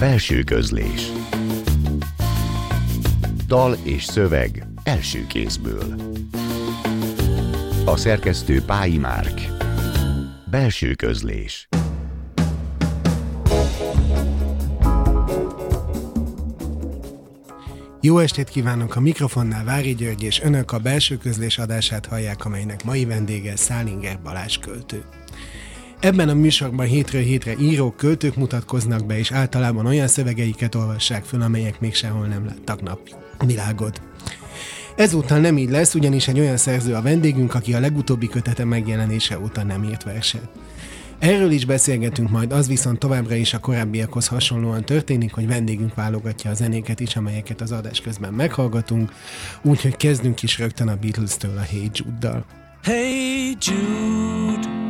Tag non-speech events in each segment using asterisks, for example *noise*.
Belső közlés Dal és szöveg első kézből A szerkesztő Pályi Márk Belső közlés Jó estét kívánok! A mikrofonnál Vári György és önök a belső közlés adását hallják, amelynek mai vendége Szálinger Balázs költő. Ebben a műsorban hétről hétre írók, költők mutatkoznak be, és általában olyan szövegeiket olvassák föl, amelyek még sehol nem láttak napvilágot. Ezúttal nem így lesz, ugyanis egy olyan szerző a vendégünk, aki a legutóbbi kötete megjelenése óta nem írt verset. Erről is beszélgetünk majd, az viszont továbbra is a korábbiakhoz hasonlóan történik, hogy vendégünk válogatja a zenéket is, amelyeket az adás közben meghallgatunk, úgyhogy kezdünk is rögtön a Beatles-től a Hey Jude-dal. Hey Jude,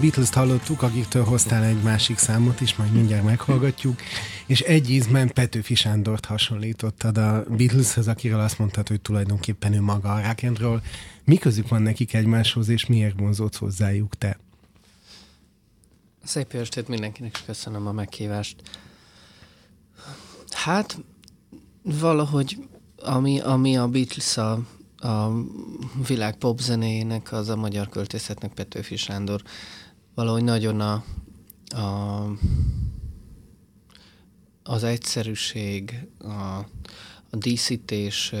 Beatles-t hallottuk, akiktől hoztál egy másik számot is, majd mindjárt meghallgatjuk, és egy ízben Petőfi Sándort hasonlítottad a Beatleshez, akiről azt mondtad, hogy tulajdonképpen ő maga a rock. Mi közük van nekik egymáshoz, és miért vonzódsz hozzájuk te? Szép jó estét mindenkinek, és köszönöm a meghívást. Hát, valahogy, ami, ami a Beatles a, a világ popzenéjének, az a magyar költészetnek Petőfi Sándor. Valahogy nagyon a, a az egyszerűség, a, a díszítés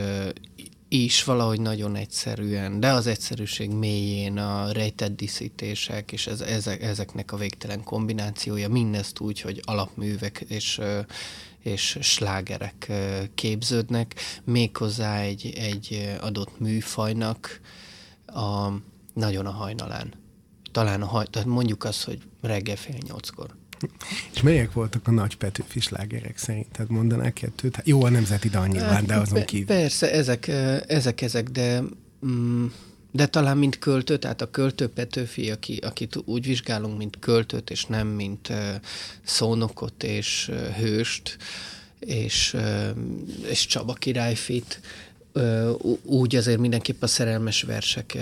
is valahogy nagyon egyszerűen, de az egyszerűség mélyén a rejtett díszítések és ez, ezek, ezeknek a végtelen kombinációja, mindezt úgy, hogy alapművek és, és slágerek képződnek, méghozzá egy, egy adott műfajnak a, nagyon a hajnalán. Talán a tehát mondjuk azt, hogy reggel fél nyolckor. És melyek voltak a nagy Petőfi slágerek szerinted? Mondanák kettőt? Hát jó, a nemzeti dal nyilván, de azon kívül. Persze, ezek, ezek, ezek, de... Mm, de talán mint költő, tehát a költő Petőfi, aki, akit úgy vizsgálunk, mint költőt, és nem mint szónokot és hőst, és, és Csaba királyfit, úgy azért mindenképp a szerelmes versek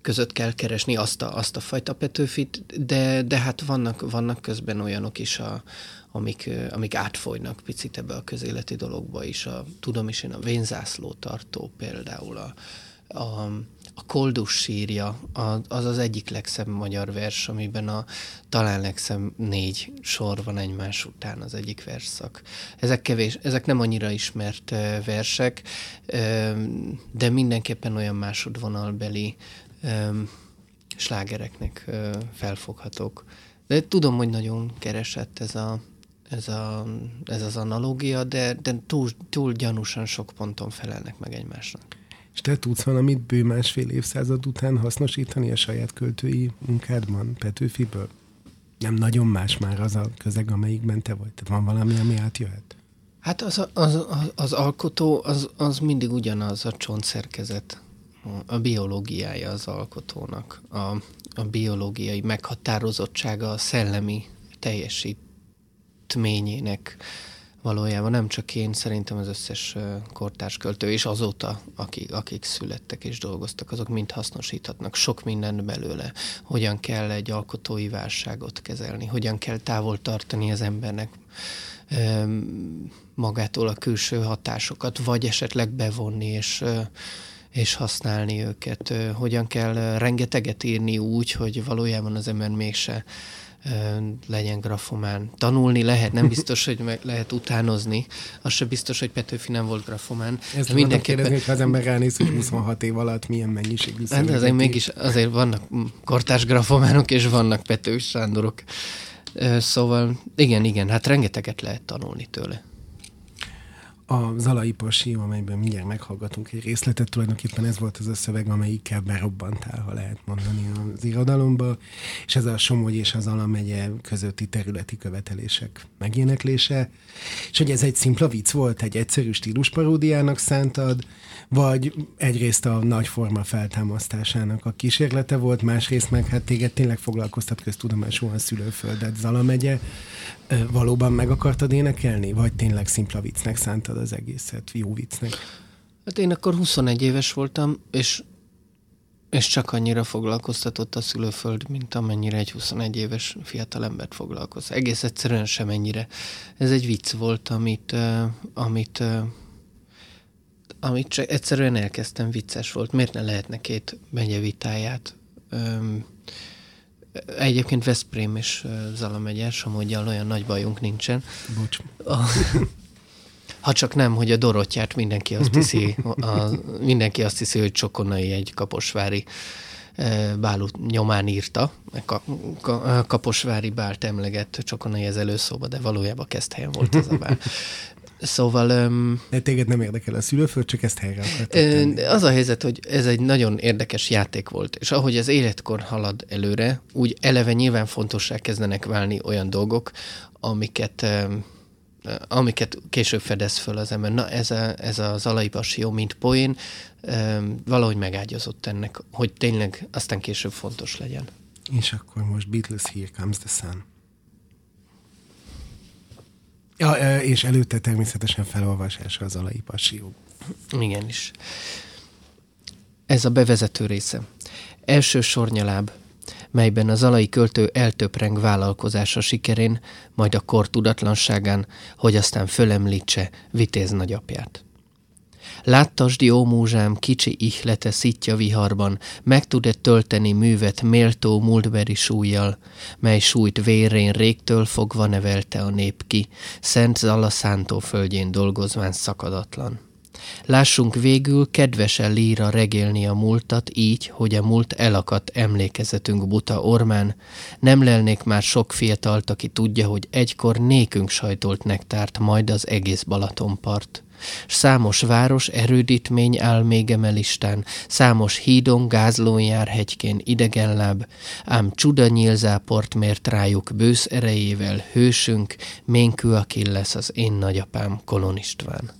között kell keresni azt a, azt a fajta Petőfit, de, de hát vannak, vannak közben olyanok is, a, amik, amik átfolynak picit ebbe a közéleti dologba is. A, tudom is én a vénzászló tartó például, a, a, a Koldus sírja, az az egyik legszebb magyar vers, amiben a talán legszebb négy sor van egymás után az egyik verszak. Ezek kevés, ezek nem annyira ismert versek, de mindenképpen olyan másodvonalbeli um, slágereknek uh, felfoghatók. De tudom, hogy nagyon keresett ez, a, ez, a, ez az analógia, de, de túl, túl gyanúsan sok ponton felelnek meg egymásnak. És te tudsz valamit bő másfél évszázad után hasznosítani a saját költői munkádban, Petőfiből? Nem nagyon más már az a közeg, amelyikben te vagy? Tehát van valami, ami átjöhet? Hát az, az, az, az alkotó, az, az mindig ugyanaz a csontszerkezet a biológiája az alkotónak, a, a biológiai meghatározottsága a szellemi teljesítményének valójában. Nem csak én, szerintem az összes kortárs költő, és azóta, akik, akik születtek és dolgoztak, azok mind hasznosíthatnak. Sok mindent belőle. Hogyan kell egy alkotói válságot kezelni, hogyan kell távol tartani az embernek magától a külső hatásokat, vagy esetleg bevonni, és és használni őket. Hogyan kell rengeteget írni úgy, hogy valójában az ember mégse legyen grafomán. Tanulni lehet, nem *laughs* biztos, hogy meg lehet utánozni. Az se biztos, hogy Petőfi nem volt grafomán. Ezt mindenképpen... kérdezni, hogy ha az ember ránéz, hogy 26 év alatt milyen mennyiségű hát, azért mégis azért vannak kortás grafománok, és vannak Petőfi Sándorok. Szóval igen, igen, hát rengeteget lehet tanulni tőle a Zalai Pasi, amelyben mindjárt meghallgatunk egy részletet, tulajdonképpen ez volt az a szöveg, amelyikkel berobbantál, ha lehet mondani az irodalomba, és ez a Somogy és az Zala megye közötti területi követelések megéneklése, és hogy ez egy szimpla vicc volt, egy egyszerű stílusparódiának szántad, vagy egyrészt a nagy forma feltámasztásának a kísérlete volt, másrészt meg hát téged tényleg foglalkoztat köztudomásúan szülőföldet Zala megye, valóban meg akartad énekelni, vagy tényleg szimpla viccnek szántad az egészet, jó viccnek? Hát én akkor 21 éves voltam, és, és csak annyira foglalkoztatott a szülőföld, mint amennyire egy 21 éves embert foglalkoz. Egész egyszerűen sem ennyire. Ez egy vicc volt, amit, uh, amit, uh, amit csak egyszerűen elkezdtem, vicces volt. Miért ne lehetne két megye vitáját um, Egyébként Veszprém és Zala megye, Somogyal olyan nagy bajunk nincsen. Bocs. Ha csak nem, hogy a Dorottyát mindenki azt hiszi, a, mindenki azt hiszi, hogy Csokonai egy kaposvári bálú nyomán írta, ka, ka, kaposvári bált emleget Csokonai ez előszóba, de valójában kezd helyen volt ez a bál. Szóval... Um, De téged nem érdekel a szülőföld, csak ezt helyre Az a helyzet, hogy ez egy nagyon érdekes játék volt, és ahogy az életkor halad előre, úgy eleve nyilván fontossá kezdenek válni olyan dolgok, amiket amiket később fedez föl az ember. Na, ez, a, ez az alai jó, mint poén, valahogy megágyazott ennek, hogy tényleg aztán később fontos legyen. És akkor most Beatles Here Comes the Sun. Ja, és előtte természetesen felolvasása az alai passió. Igen is. Ez a bevezető része. Első sornyaláb, melyben az alai költő eltöpreng vállalkozása sikerén, majd a kor tudatlanságán, hogy aztán fölemlítse vitéz nagyapját. Láttasd, jó múzsám, kicsi ihlete szitja viharban, meg tud-e tölteni művet méltó múltberi súlyjal, mely súlyt vérén régtől fogva nevelte a nép ki, szent Zala szántóföldjén dolgozván szakadatlan. Lássunk végül kedvesen líra regélni a múltat így, hogy a múlt elakadt emlékezetünk buta ormán. Nem lelnék már sok fiatalt, aki tudja, hogy egykor nékünk sajtolt nektárt majd az egész Balatonpart. S számos város erődítmény áll még emelistán, számos hídon gázlón jár hegykén idegenláb, ám csuda nyílzáport mért rájuk bősz erejével hősünk, ménkű lesz az én nagyapám Kolon István.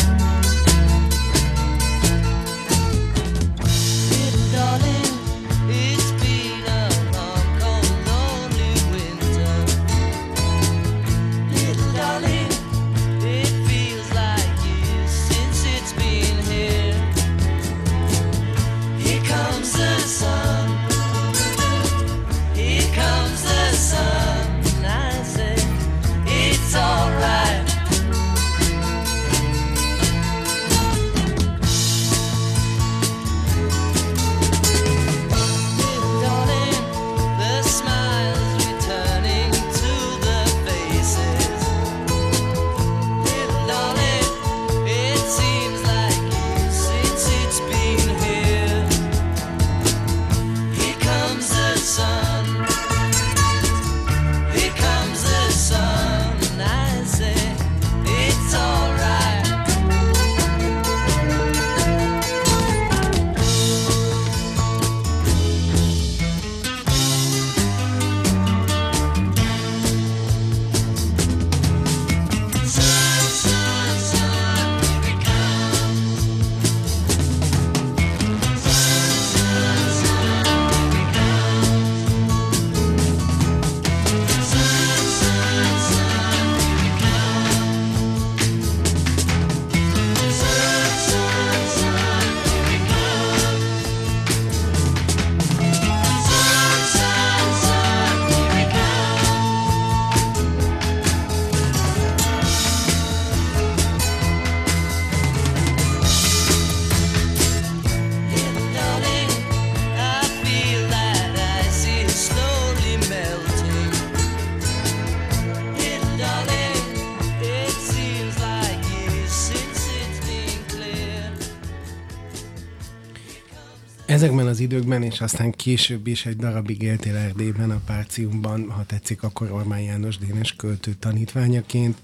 Időkben, és aztán később is egy darabig éltél Erdélyben a Párciumban, ha tetszik, akkor Ormán János Dénes költő tanítványaként.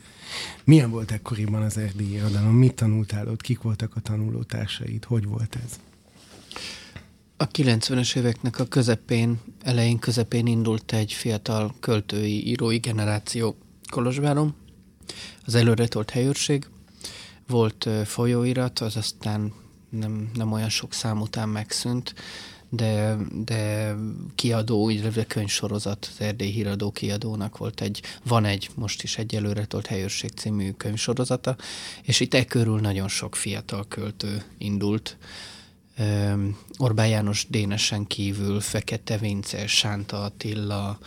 Milyen volt ekkoriban az erdélyi irodalom? Mit tanultál ott? Kik voltak a tanulótársaid? Hogy volt ez? A 90-es éveknek a közepén, elején közepén indult egy fiatal költői, írói generáció Kolozsváron. Az előre tolt helyőrség, volt folyóirat, az aztán nem, nem olyan sok szám után megszűnt, de, de kiadó, illetve könyvsorozat, az Erdély Híradó kiadónak volt egy, van egy, most is egy előre tolt helyőrség című könyvsorozata, és itt e körül nagyon sok fiatal költő indult. Orbán János Dénesen kívül Fekete Vince, Sánta Attila,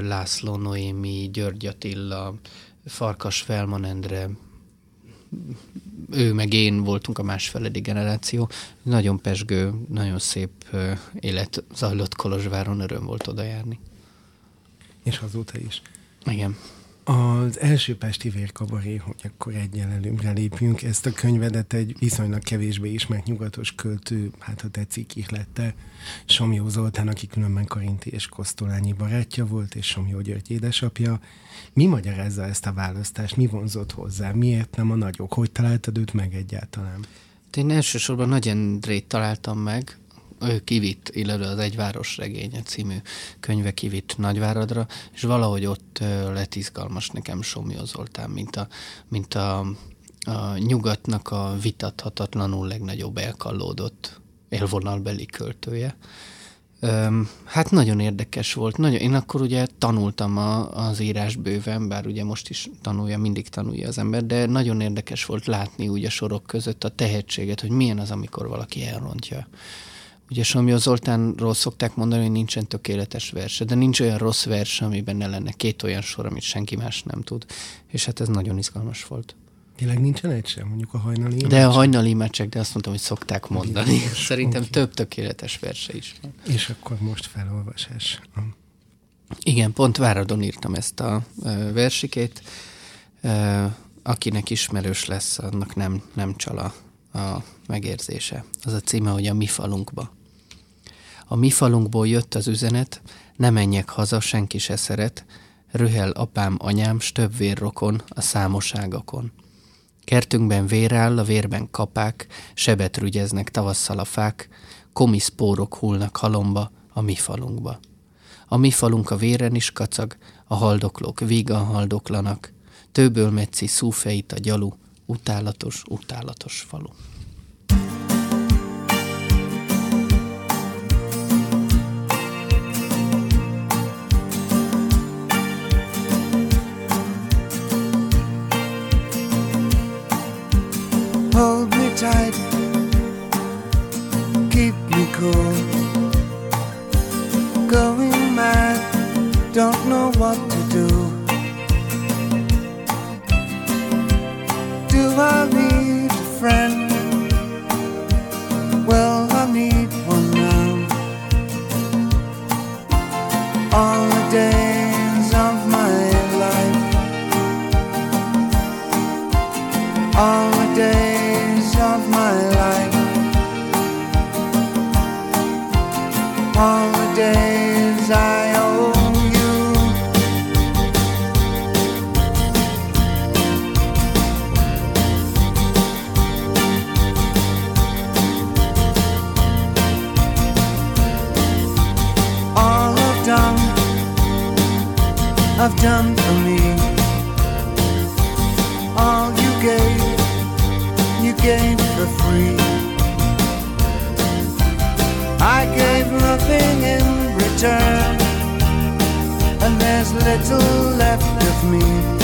László Noémi, György Attila, Farkas Felman Endre, ő meg én voltunk a másfeledi generáció. Nagyon pesgő, nagyon szép élet zajlott Kolozsváron, öröm volt oda járni. És azóta is. Igen. Az első Pesti Vérkabaré, hogy akkor egyen előbbre lépjünk, ezt a könyvedet egy viszonylag kevésbé ismert nyugatos költő, hát ha tetszik, ihlette Somjó Zoltán, aki különben Karinti és Kosztolányi barátja volt, és Somjó György édesapja. Mi magyarázza ezt a választást? Mi vonzott hozzá? Miért nem a nagyok? Hogy találtad őt meg egyáltalán? Én elsősorban Nagy Endrét találtam meg, ő kivitt, illetve az Egy város regénye című könyve kivitt Nagyváradra, és valahogy ott lett izgalmas nekem Somjó Zoltán, mint a, mint a, a nyugatnak a vitathatatlanul legnagyobb elkallódott élvonalbeli költője. Öm, hát nagyon érdekes volt. Nagyon, én akkor ugye tanultam a, az írás bőven, bár ugye most is tanulja, mindig tanulja az ember, de nagyon érdekes volt látni úgy a sorok között a tehetséget, hogy milyen az, amikor valaki elrontja. Ugye Somjó Zoltánról szokták mondani, hogy nincsen tökéletes verse, de nincs olyan rossz vers, amiben ne lenne két olyan sor, amit senki más nem tud. És hát ez nagyon izgalmas volt. Tényleg nincsen egy sem, mondjuk a hajnali De a hajnali imádság, de azt mondtam, hogy szokták mondani. Szerintem okay. több tökéletes verse is van. És akkor most felolvasás. Igen, pont Váradon írtam ezt a versikét. Akinek ismerős lesz, annak nem, nem csal a, megérzése. Az a címe, hogy a mi falunkba. A mi falunkból jött az üzenet, ne menjek haza, senki se szeret, rühel apám, anyám, több vérrokon a számoságokon. Kertünkben vér áll, a vérben kapák, sebet rügyeznek tavasszal a fák, komiszpórok hullnak halomba a mi falunkba. A mi falunk a véren is kacag, a haldoklók vígan haldoklanak, tőből metszi szúfeit a gyalu, utálatos, utálatos falu. hold me tight, keep me cool. Going mad, don't know what to do. Do I need a friend? Well, I need one now. I've done for me. All you gave, you gave for free. I gave nothing in return, and there's little left of me.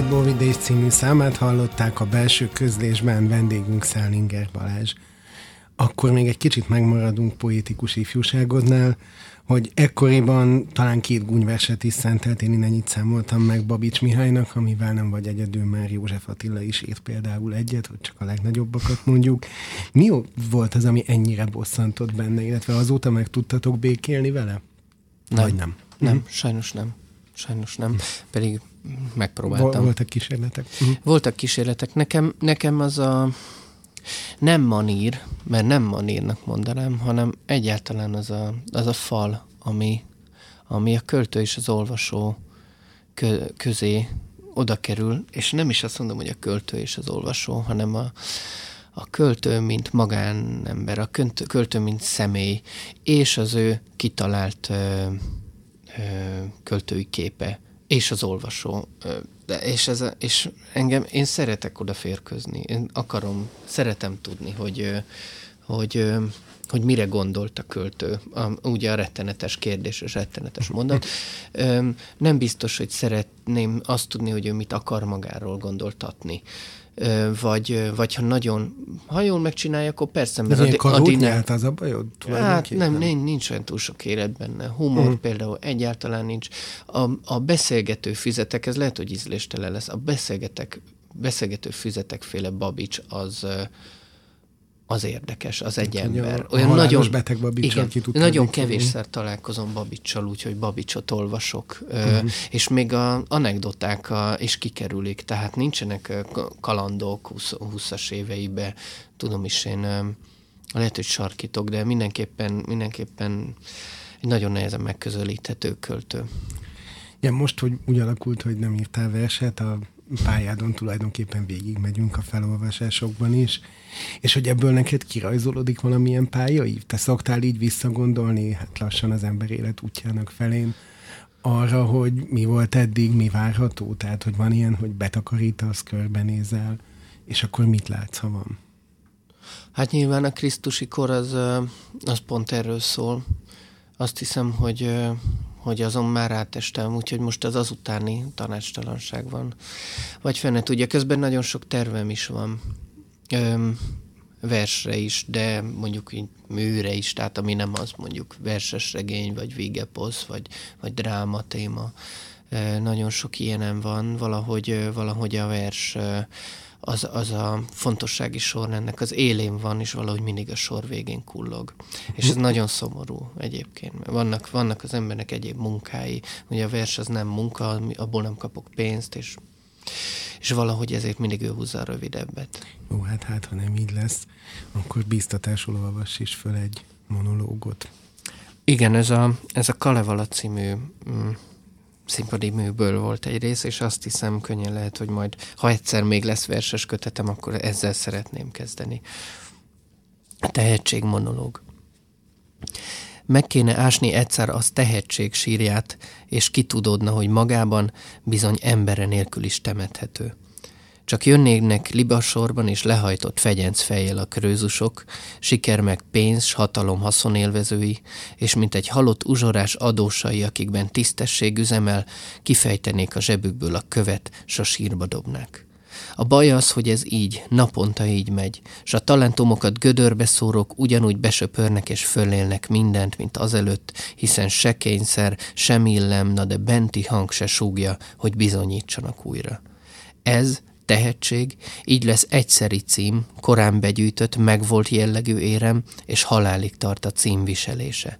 David Bowie Days című számát hallották a belső közlésben vendégünk Szálinger Balázs. akkor még egy kicsit megmaradunk poétikus ifjúságodnál, hogy ekkoriban talán két gúnyverset is szentelt, én innen itt számoltam meg Babics Mihálynak, amivel nem vagy egyedül, már József Attila is írt például egyet, hogy csak a legnagyobbakat mondjuk. Mi volt az, ami ennyire bosszantott benne, illetve azóta meg tudtatok békélni vele? Nem. Vagy nem? Nem, Mhm. sajnos nem. Sajnos nem. Pedig megpróbáltam. Vol- voltak kísérletek. Mhm. Voltak kísérletek. Nekem, nekem az a nem manír, mert nem manírnak mondanám, hanem egyáltalán az a, az a fal, ami, ami a költő és az olvasó kö, közé oda kerül, és nem is azt mondom, hogy a költő és az olvasó, hanem a, a költő, mint magánember, a könt- költő, mint személy, és az ő kitalált ö, ö, költői képe, és az olvasó. De, és, ez a, és engem, én szeretek oda férkőzni. Én akarom, szeretem tudni, hogy, hogy, hogy mire gondolt a költő. A, ugye a rettenetes kérdés és rettenetes mondat. Nem biztos, hogy szeretném azt tudni, hogy ő mit akar magáról gondoltatni. Vagy, vagy ha nagyon, ha jól megcsinálja, akkor persze, mert ilyen a, a nyelt az a bajod? Hát tulajdonképpen? nem, nincs, olyan túl sok élet benne. Humor Mhm. mm. például egyáltalán nincs. A, a beszélgető füzetek, ez lehet, hogy ízléstelen lesz, a beszélgetek, beszélgető füzetek féle Babics az az érdekes, az egy Hát, a- ember. a halálos beteg Babicsal igen, ki nagyon kevésszer találkozom Babicsal, úgyhogy Babicsot olvasok, uh-huh. és még a anekdoták a, is kikerülik, tehát nincsenek kalandok 20, 20-as éveibe, tudom is én, lehet, hogy sarkítok, de mindenképpen, mindenképpen egy nagyon nehezen megközelíthető költő. Ja, most, hogy úgy alakult, hogy nem írtál verset, a pályádon tulajdonképpen végigmegyünk a felolvasásokban is, és hogy ebből neked kirajzolódik valamilyen pályaív? Te szoktál így visszagondolni, hát lassan az ember élet útjának felén, arra, hogy mi volt eddig, mi várható? Tehát, hogy van ilyen, hogy betakarítasz, körbenézel, és akkor mit látsz, ha van? Hát nyilván a Krisztusi kor az, az pont erről szól. Azt hiszem, hogy, hogy azon már átestem, úgyhogy most az azutáni tanácstalanság van. Vagy fene tudja, közben nagyon sok tervem is van. Öm, versre is, de mondjuk így műre is, tehát ami nem az mondjuk verses regény, vagy végeposz, vagy, vagy dráma téma. Nagyon sok ilyenem van, valahogy, valahogy a vers az, az a fontossági sorrendnek az élén van, és valahogy mindig a sor végén kullog. És ez nagyon szomorú egyébként. Vannak, vannak az embernek egyéb munkái, ugye a vers az nem munka, abból nem kapok pénzt, és, és valahogy ezért mindig ő húzza a rövidebbet. Ó, hát hát, ha nem így lesz, akkor biztatásul olvass is föl egy monológot. Igen, ez a, ez a Kalevala című mm, színpadi műből volt egy rész, és azt hiszem könnyen lehet, hogy majd, ha egyszer még lesz verses kötetem, akkor ezzel szeretném kezdeni. Tehetségmonológ. Meg kéne ásni egyszer az tehetség sírját, és kitudódna, hogy magában bizony embere nélkül is temethető. Csak jönnének libasorban és lehajtott fegyenc fejjel a krőzusok, siker meg pénz, s hatalom haszonélvezői, és mint egy halott uzsorás adósai, akikben tisztesség üzemel, kifejtenék a zsebükből a követ, s a sírba dobnák. A baj az, hogy ez így, naponta így megy, s a talentumokat gödörbe szórók ugyanúgy besöpörnek és fölélnek mindent, mint azelőtt, hiszen se kényszer, sem illem, na de benti hang se súgja, hogy bizonyítsanak újra. Ez, tehetség, így lesz egyszeri cím, korán begyűjtött, megvolt jellegű érem, és halálig tart a cím viselése.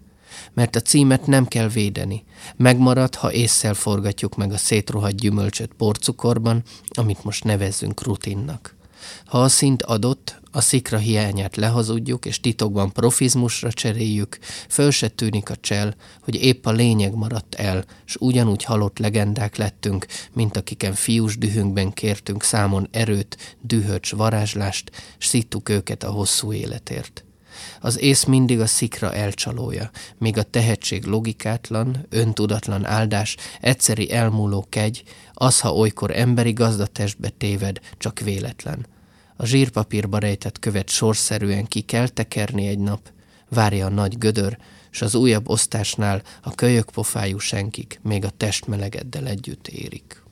Mert a címet nem kell védeni. Megmarad, ha észszel forgatjuk meg a szétrohadt gyümölcsöt porcukorban, amit most nevezzünk rutinnak. Ha a szint adott, a szikra hiányát lehazudjuk, és titokban profizmusra cseréljük, föl se tűnik a csel, hogy épp a lényeg maradt el, s ugyanúgy halott legendák lettünk, mint akiken fiús dühünkben kértünk számon erőt, dühöcs varázslást, s szittuk őket a hosszú életért. Az ész mindig a szikra elcsalója, míg a tehetség logikátlan, öntudatlan áldás, egyszeri elmúló kegy, az, ha olykor emberi gazdatestbe téved, csak véletlen. A zsírpapírba rejtett követ sorszerűen ki kell tekerni egy nap, várja a nagy gödör, s az újabb osztásnál a kölyök pofájú senkik még a testmelegeddel együtt érik.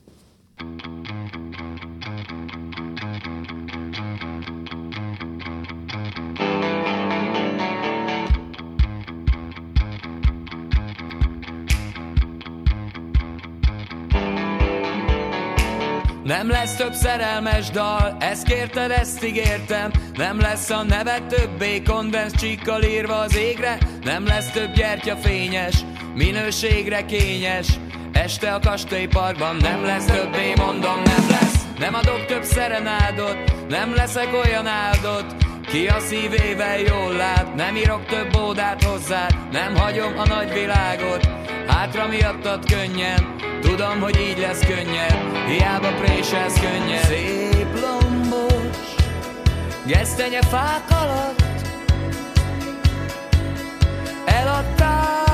Nem lesz több szerelmes dal, ezt kérted, ezt ígértem. Nem lesz a neve többé kondensz csíkkal írva az égre. Nem lesz több gyertya fényes, minőségre kényes. Este a kastélyparkban nem lesz többé, mondom nem lesz. Nem adok több szerenádot, nem leszek olyan áldott ki a szívével jól lát, nem írok több ódát hozzá, nem hagyom a nagyvilágot, hátra miattad könnyen, tudom, hogy így lesz könnyebb, hiába préselsz könnyen. Szép lombos, gesztenye fák alatt, eladtál,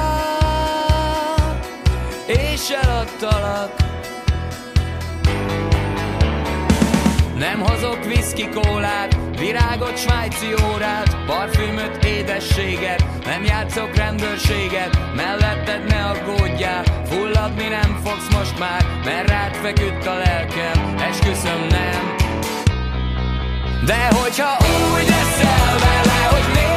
és eladtalak. Nem hozok viszki kólát, Virágot, svájci órát, parfümöt, édességet. Nem játszok rendőrséget, melletted ne aggódjál. Fulladni nem fogsz most már, mert rád feküdt a lelkem. Esküszöm nem. De hogyha úgy leszel vele, hogy mégiscsak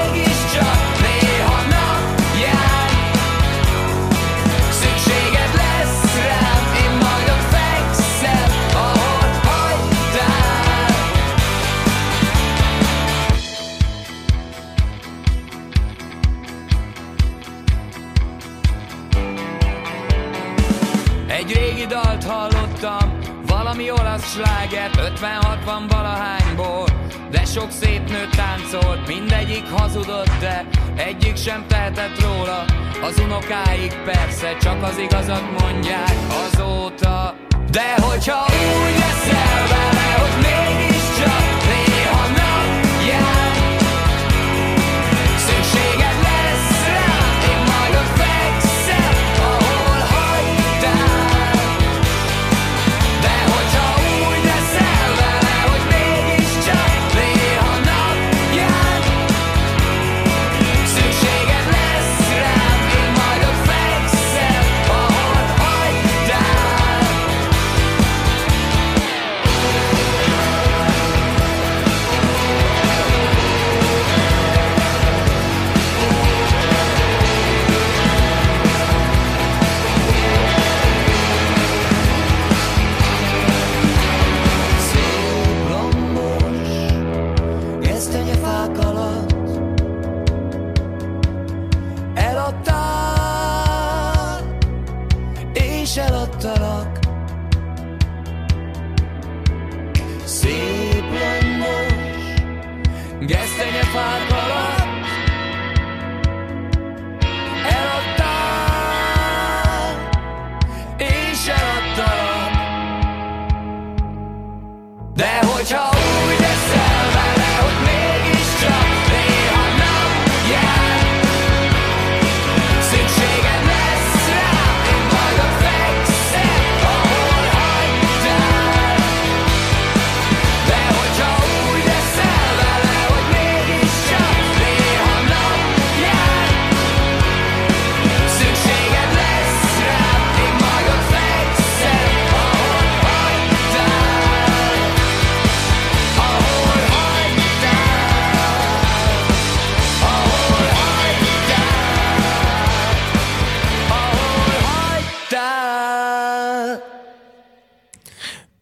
dalt hallottam, valami olasz slágert, 50-60 valahányból, de sok szép nő táncolt, mindegyik hazudott, de egyik sem tehetett róla, az unokáig persze csak az igazat mondják azóta. De hogyha úgy leszel vele,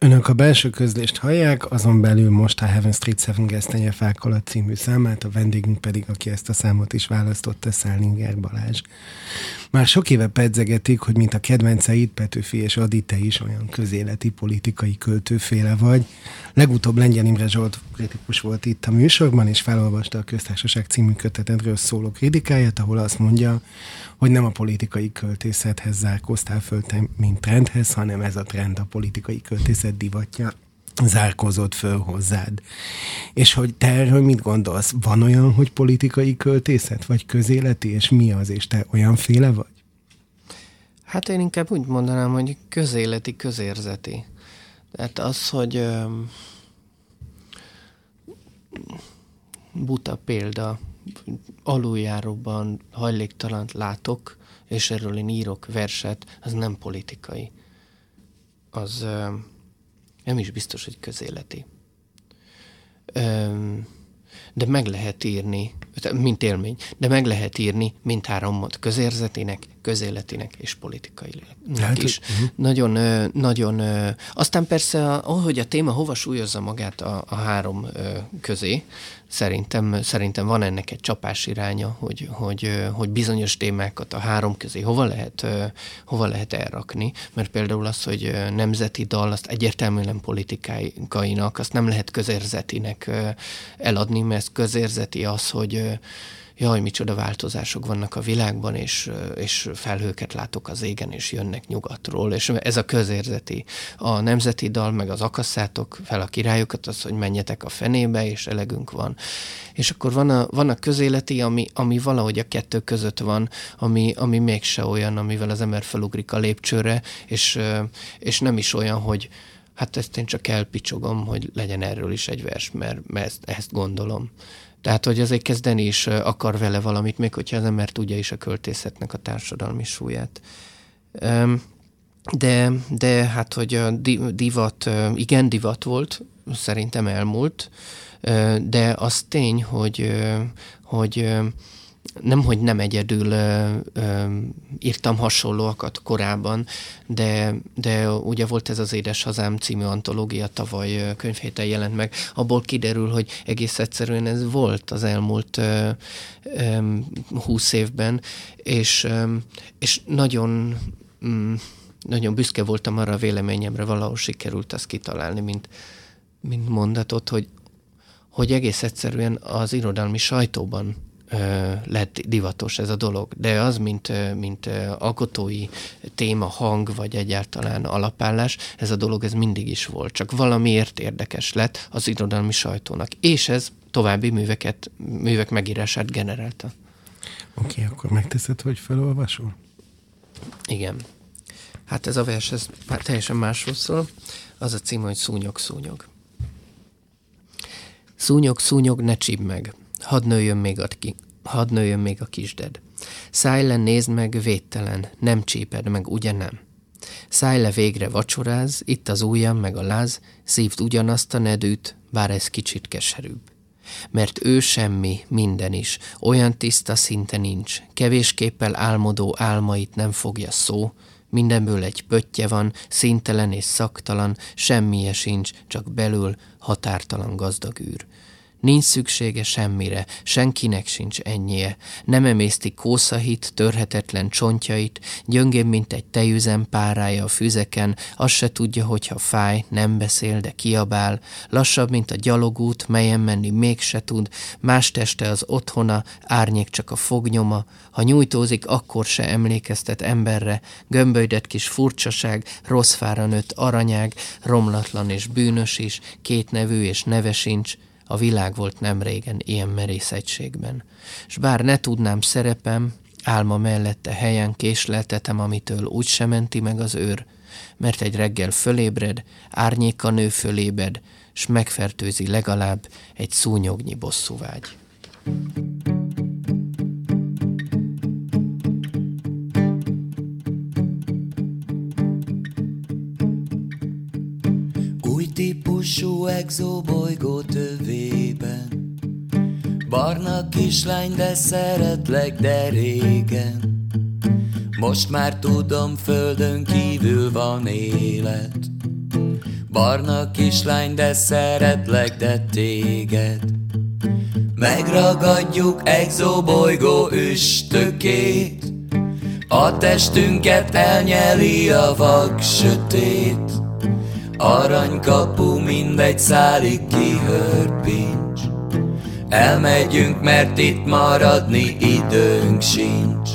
Önök a belső közlést hallják, azon belül most a Heaven Street Seven Gesztenye Fákkal című számát, a vendégünk pedig, aki ezt a számot is választotta, Szállinger Balázs. Már sok éve pedzegetik, hogy mint a kedvenceid, Petőfi és Adi, te is olyan közéleti politikai költőféle vagy. Legutóbb Lengyel Imre Zsolt kritikus volt itt a műsorban, és felolvasta a Köztársaság című kötetedről szóló kritikáját, ahol azt mondja, hogy nem a politikai költészethez zárkóztál föl te, mint trendhez, hanem ez a trend a politikai költészet divatja zárkozott föl hozzád. És hogy te erről mit gondolsz? Van olyan, hogy politikai költészet, vagy közéleti, és mi az, és te olyan féle vagy? Hát én inkább úgy mondanám, hogy közéleti, közérzeti. Tehát az, hogy buta példa, aluljáróban hajléktalant látok, és erről én írok verset, az nem politikai. Az nem is biztos, hogy közéleti. de meg lehet írni, mint élmény, de meg lehet írni mindhárom mód közérzetinek, közéletinek és politikai hát, is. Uh-huh. Nagyon, nagyon, aztán persze, ahogy a téma hova súlyozza magát a, a három közé, szerintem, szerintem van ennek egy csapás iránya, hogy, hogy, hogy bizonyos témákat a három közé hova lehet, hova lehet elrakni, mert például az, hogy nemzeti dal, azt egyértelműen nem politikainak, azt nem lehet közérzetinek eladni, mert közérzeti az, hogy jaj, micsoda változások vannak a világban, és, és felhőket látok az égen, és jönnek nyugatról, és ez a közérzeti. A nemzeti dal, meg az akasszátok fel a királyokat, az, hogy menjetek a fenébe, és elegünk van. És akkor van a, van a közéleti, ami, ami valahogy a kettő között van, ami, ami mégse olyan, amivel az ember felugrik a lépcsőre, és, és nem is olyan, hogy hát ezt én csak elpicsogom, hogy legyen erről is egy vers, mert, mert ezt, ezt gondolom. Tehát, hogy azért kezdeni is akar vele valamit, még hogyha az ember tudja is a költészetnek a társadalmi súlyát. De, de hát, hogy a divat, igen, divat volt, szerintem elmúlt, de az tény, hogy, hogy nem, hogy nem egyedül ö, ö, írtam hasonlóakat korábban, de, de ugye volt ez az Édes Hazám című antológia, tavaly könyvhéten jelent meg, abból kiderül, hogy egész egyszerűen ez volt az elmúlt ö, ö, húsz évben, és, ö, és nagyon, mm, nagyon büszke voltam arra a véleményemre, valahol sikerült azt kitalálni, mint, mint mondatot, hogy, hogy egész egyszerűen az irodalmi sajtóban lett divatos ez a dolog, de az, mint, mint alkotói téma, hang, vagy egyáltalán alapállás, ez a dolog ez mindig is volt, csak valamiért érdekes lett az irodalmi sajtónak, és ez további műveket, művek megírását generálta. Oké, okay, akkor megteszed, hogy felolvasol? Igen. Hát ez a vers, ez már teljesen másról szól. Az a cím, hogy Szúnyog, szúnyog. Szúnyog, szúnyog, ne csíp meg hadd nőjön még a, ki, hadd nőjön még a kisded. Szállj le, nézd meg, védtelen, nem csíped meg, ugye nem? Szállj le végre vacsoráz, itt az ujjam meg a láz, szívd ugyanazt a nedűt, bár ez kicsit keserűbb. Mert ő semmi, minden is, olyan tiszta szinte nincs, kevésképpel álmodó álmait nem fogja szó, mindenből egy pöttye van, szintelen és szaktalan, semmije sincs, csak belül határtalan gazdag űr. Nincs szüksége semmire, senkinek sincs ennyie. Nem emészti kószahit, törhetetlen csontjait, gyöngébb, mint egy tejüzem párája a füzeken, azt se tudja, hogyha fáj, nem beszél, de kiabál. Lassabb, mint a gyalogút, melyen menni mégse tud, más teste az otthona, árnyék csak a fognyoma, ha nyújtózik, akkor se emlékeztet emberre, gömbölydet kis furcsaság, rossz fára nőtt aranyág, romlatlan és bűnös is, két nevű és neve sincs, a világ volt nem régen ilyen merész egységben. S bár ne tudnám szerepem, álma mellette helyen késleltetem, amitől úgy sem menti meg az őr, mert egy reggel fölébred, árnyéka nő fölébed, s megfertőzi legalább egy szúnyognyi bosszúvágy. Kislány, de szeretlek, de régen. Most már tudom, földön kívül van élet. Barna kislány, de szeretlek, de téged. Megragadjuk exobolygó üstökét. A testünket elnyeli a vak sötét. Aranykapu mindegy szálig kihörpincs Elmegyünk, mert itt maradni időnk sincs.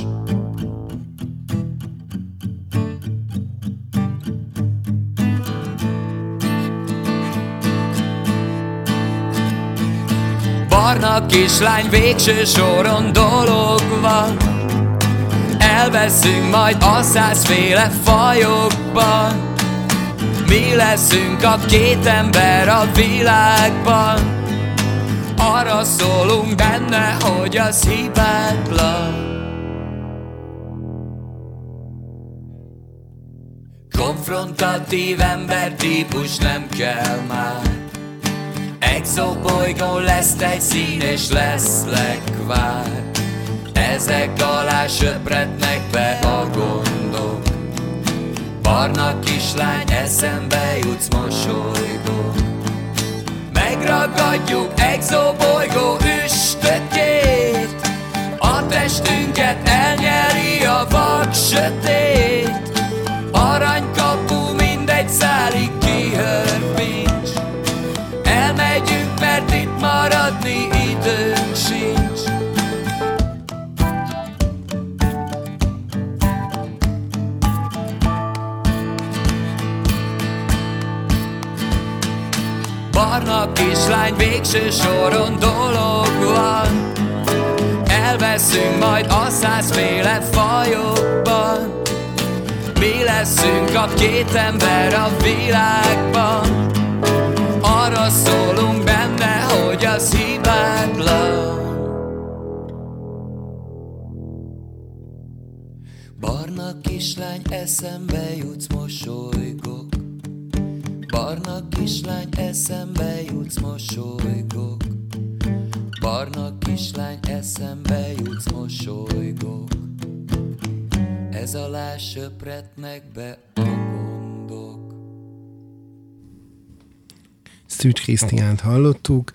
Barna kislány végső soron dolog van. Elveszünk majd a százféle fajokban. Mi leszünk a két ember a világban Arra szólunk benne, hogy az hibátlan Konfrontatív ember típus nem kell már. Exobolygó lesz egy szín és lesz lekvár Ezek alá söpretnek be a gondok. Barna kislány eszembe jutsz mosolygó Megragadjuk exobolygó üstökét A testünket elnyeri a vak sötét. Aranykapu mindegy szálig kihörpincs Elmegyünk, mert itt maradni időnk Barna kislány végső soron dolog van. Elveszünk majd a százféle fajokban. Mi leszünk a két ember a világban. Arra szólunk benne, hogy az hibátlan. Barna kislány eszembe jutsz mosolygok Barna kislány eszembe jutsz mosolygok. Barna kislány eszembe jutsz mosolygok. Ez alá söpretnek be a gondok. Szűcs Krisztiánt hallottuk,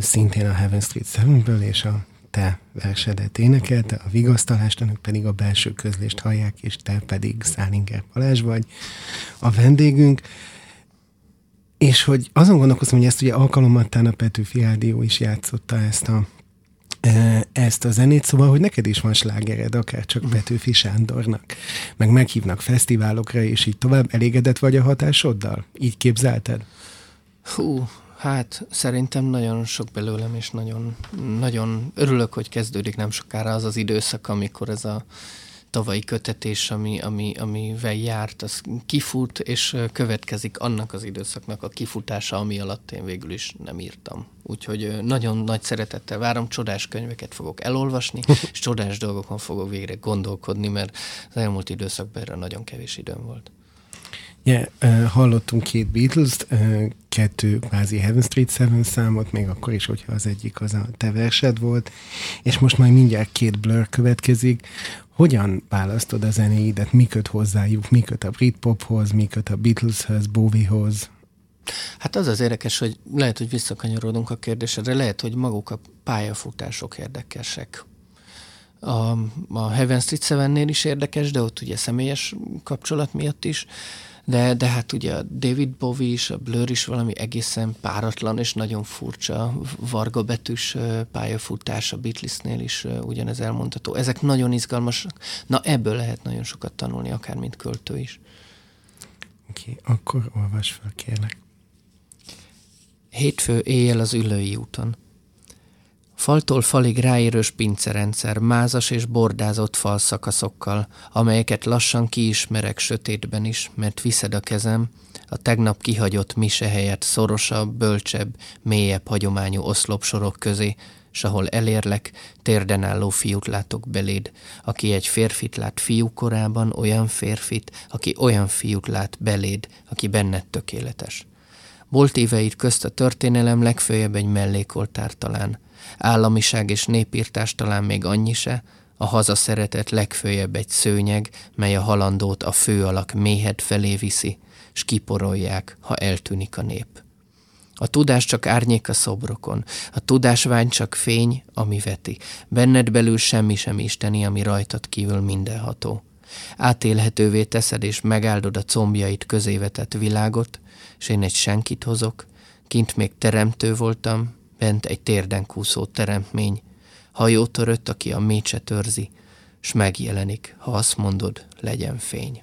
szintén a Heaven Street 7-ből, és a te versedet énekelte, a vigasztalást, önök pedig a belső közlést hallják, és te pedig Szálinger Balázs vagy a vendégünk. És hogy azon gondolkozom, hogy ezt ugye alkalomattán a Petőfi Rádió is játszotta ezt a e, ezt a zenét, szóval, hogy neked is van slágered, akár csak Petőfi Sándornak, meg meghívnak fesztiválokra, és így tovább. Elégedett vagy a hatásoddal? Így képzelted? Hú, hát szerintem nagyon sok belőlem, és nagyon, nagyon örülök, hogy kezdődik nem sokára az az időszak, amikor ez a tavalyi kötetés, ami, ami, amivel járt, az kifut, és következik annak az időszaknak a kifutása, ami alatt én végül is nem írtam. Úgyhogy nagyon nagy szeretettel várom, csodás könyveket fogok elolvasni, *laughs* és csodás dolgokon fogok végre gondolkodni, mert az elmúlt időszakban erre nagyon kevés időm volt. Uh, hallottunk két Beatles-t, kettő kvázi Heaven Street Seven számot, még akkor is, hogyha az egyik az a te versed volt, és most majd mindjárt két Blur következik. Hogyan választod a zenéidet, mi köt hozzájuk, mi köt a Britpophoz, mi köt a Beatleshez, Bowiehoz? Hát az az érdekes, hogy lehet, hogy visszakanyarodunk a kérdésedre, lehet, hogy maguk a pályafutások érdekesek. A, a Heaven Street Seven-nél is érdekes, de ott ugye személyes kapcsolat miatt is, de, de hát ugye a David Bowie is, a Blur is valami egészen páratlan és nagyon furcsa varga betűs pályafutás, a Beatlesnél is ugyanez elmondható. Ezek nagyon izgalmasak. Na ebből lehet nagyon sokat tanulni, akár mint költő is. Oké, okay, akkor olvas fel, kérlek. Hétfő éjjel az ülői úton. Faltól falig ráérős pincerendszer, mázas és bordázott falszakaszokkal, amelyeket lassan kiismerek sötétben is, mert viszed a kezem, a tegnap kihagyott mise helyett szorosabb, bölcsebb, mélyebb hagyományú oszlopsorok közé, s ahol elérlek, térden álló fiút látok beléd, aki egy férfit lát fiú korában, olyan férfit, aki olyan fiút lát beléd, aki benned tökéletes. Bolt éveid közt a történelem legfőjebb egy mellékoltár talán. Államiság és népírtás talán még annyi se, a hazaszeretet legfőjebb egy szőnyeg, mely a halandót a fő alak méhed felé viszi, s kiporolják, ha eltűnik a nép. A tudás csak árnyék a szobrokon, a tudásvány csak fény, ami veti. Benned belül semmi sem isteni, ami rajtad kívül mindenható. Átélhetővé teszed és megáldod a combjait közévetett világot, és én egy senkit hozok, kint még teremtő voltam, bent egy térden kúszó teremtmény, hajótörött, aki a mécse törzi, s megjelenik, ha azt mondod, legyen fény.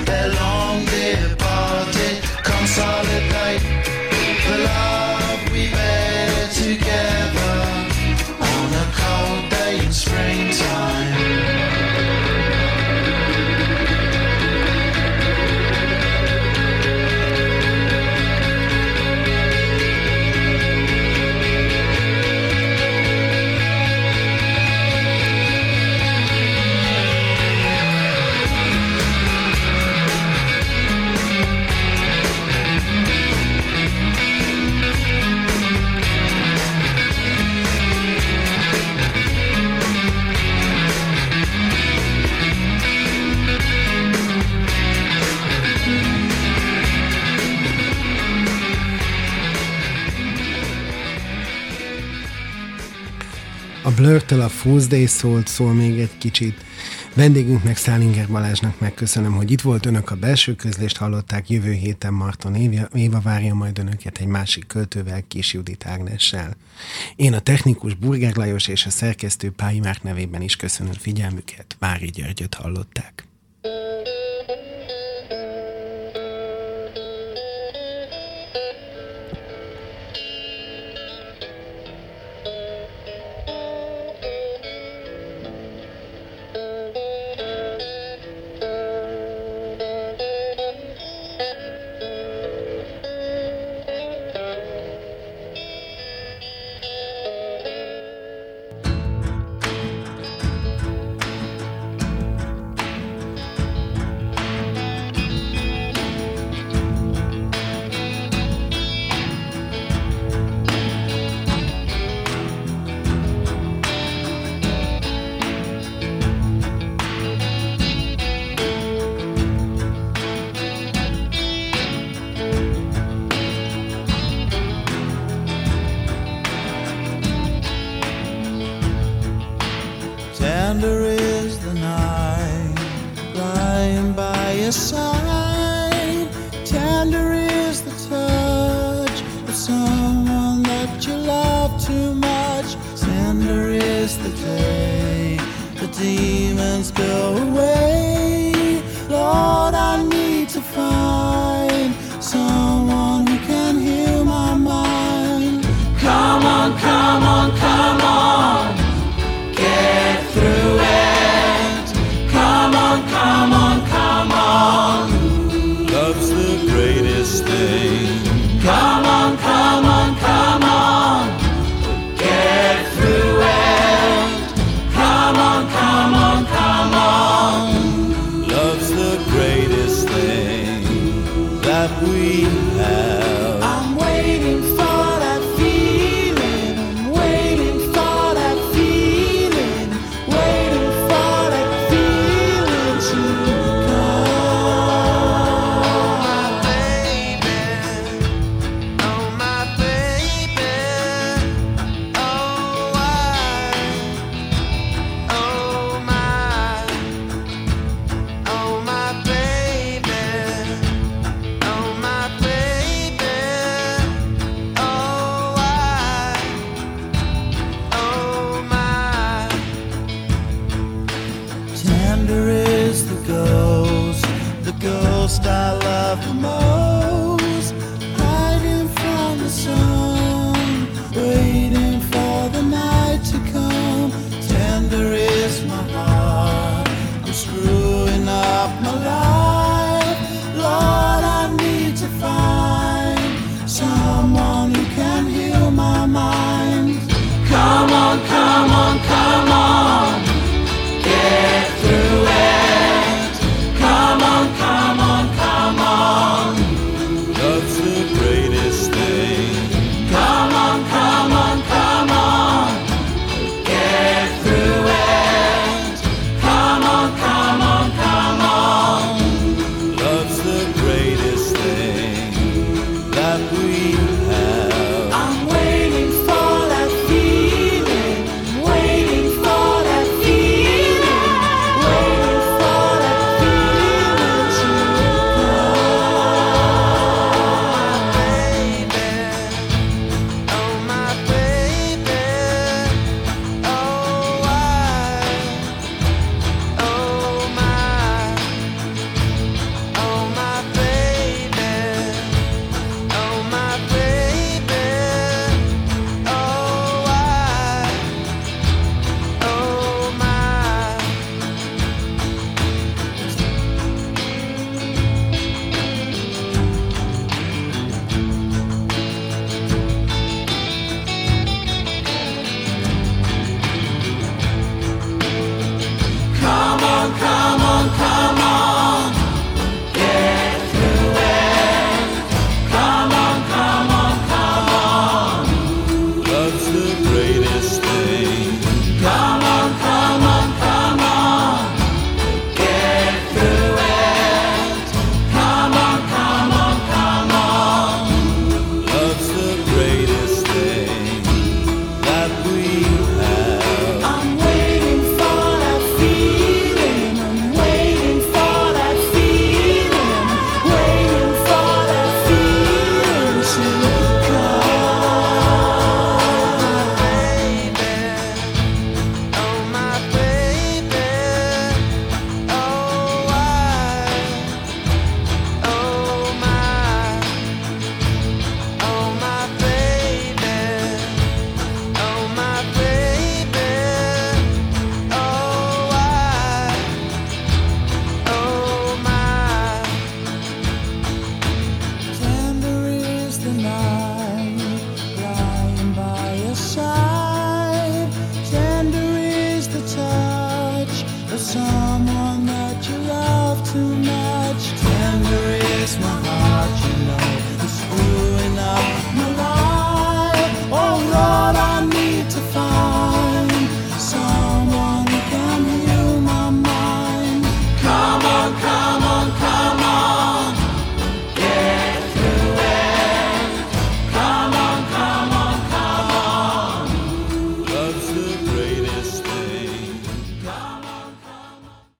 a a Fools Day szólt szól még egy kicsit. Vendégünknek Szálinger Balázsnak megköszönöm, hogy itt volt önök a belső közlést hallották. Jövő héten Marton Éva, Éva várja majd önöket egy másik költővel, Kis Judit Ágnessel. Én a technikus Burger Lajos és a szerkesztő Pályi Márk nevében is köszönöm figyelmüket. Vári Györgyöt hallották.